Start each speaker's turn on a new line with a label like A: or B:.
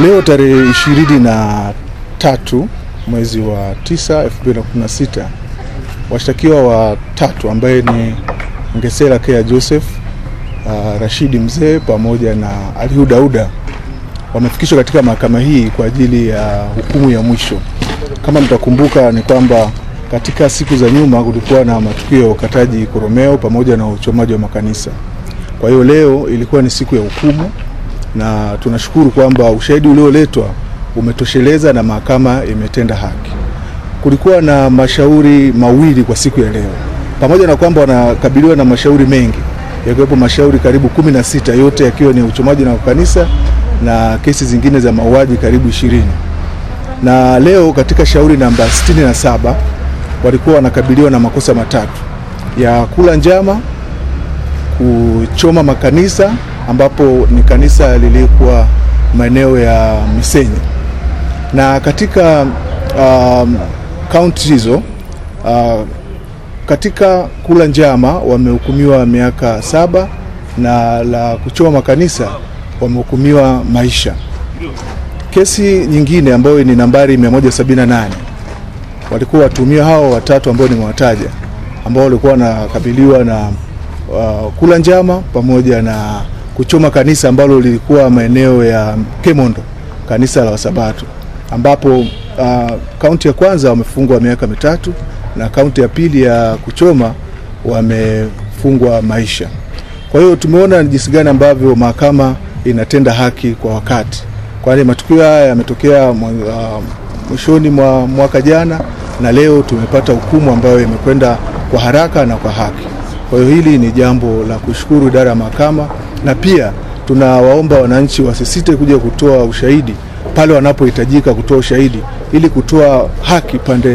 A: Leo tarehe ishirini na tatu mwezi wa tisa elfu mbili na kumi na sita washtakiwa ambaye ni Ngesera Kea Joseph, uh, Rashidi Mzee pamoja na Aliu Dauda wamefikishwa katika mahakama hii kwa ajili ya hukumu ya mwisho. Kama mtakumbuka ni kwamba katika siku za nyuma kulikuwa na matukio ya ukataji koromeo pamoja na uchomaji wa makanisa. Kwa hiyo leo ilikuwa ni siku ya hukumu na tunashukuru kwamba ushahidi ulioletwa umetosheleza na mahakama imetenda haki. Kulikuwa na mashauri mawili kwa siku ya leo, pamoja na kwamba wanakabiliwa na mashauri mengi yakiwepo mashauri karibu kumi na sita yote yakiwa ni uchomaji na kanisa na kesi zingine za mauaji karibu ishirini. Na leo katika shauri namba sitini na saba walikuwa wanakabiliwa na makosa matatu. Ya kula njama, kuchoma makanisa ambapo ni kanisa lilikuwa maeneo ya Misenyi na katika kaunti um, hizo uh, katika kula njama wamehukumiwa miaka saba na la kuchoma makanisa wamehukumiwa maisha. Kesi nyingine ambayo ni nambari 178 walikuwa watumia hao watatu ambao nimewataja ambao walikuwa wanakabiliwa na, na uh, kula njama pamoja na kuchoma kanisa ambalo lilikuwa maeneo ya Kemondo, kanisa la Wasabato, ambapo kaunti uh, ya kwanza wamefungwa miaka mitatu na kaunti ya pili ya kuchoma wamefungwa maisha. Kwa hiyo tumeona ni jinsi gani ambavyo mahakama inatenda haki kwa wakati, kwani matukio haya yametokea uh, mwishoni mwa mwaka jana na leo tumepata hukumu ambayo imekwenda kwa haraka na kwa haki. Kwa hiyo hili ni jambo la kushukuru idara ya mahakama, na pia tunawaomba wananchi wasisite kuja kutoa ushahidi pale wanapohitajika kutoa ushahidi ili kutoa haki pande